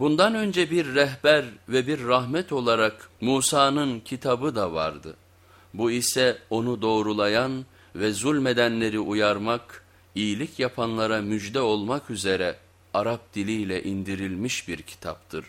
Bundan önce bir rehber ve bir rahmet olarak Musa'nın kitabı da vardı. Bu ise onu doğrulayan ve zulmedenleri uyarmak, iyilik yapanlara müjde olmak üzere Arap diliyle indirilmiş bir kitaptır.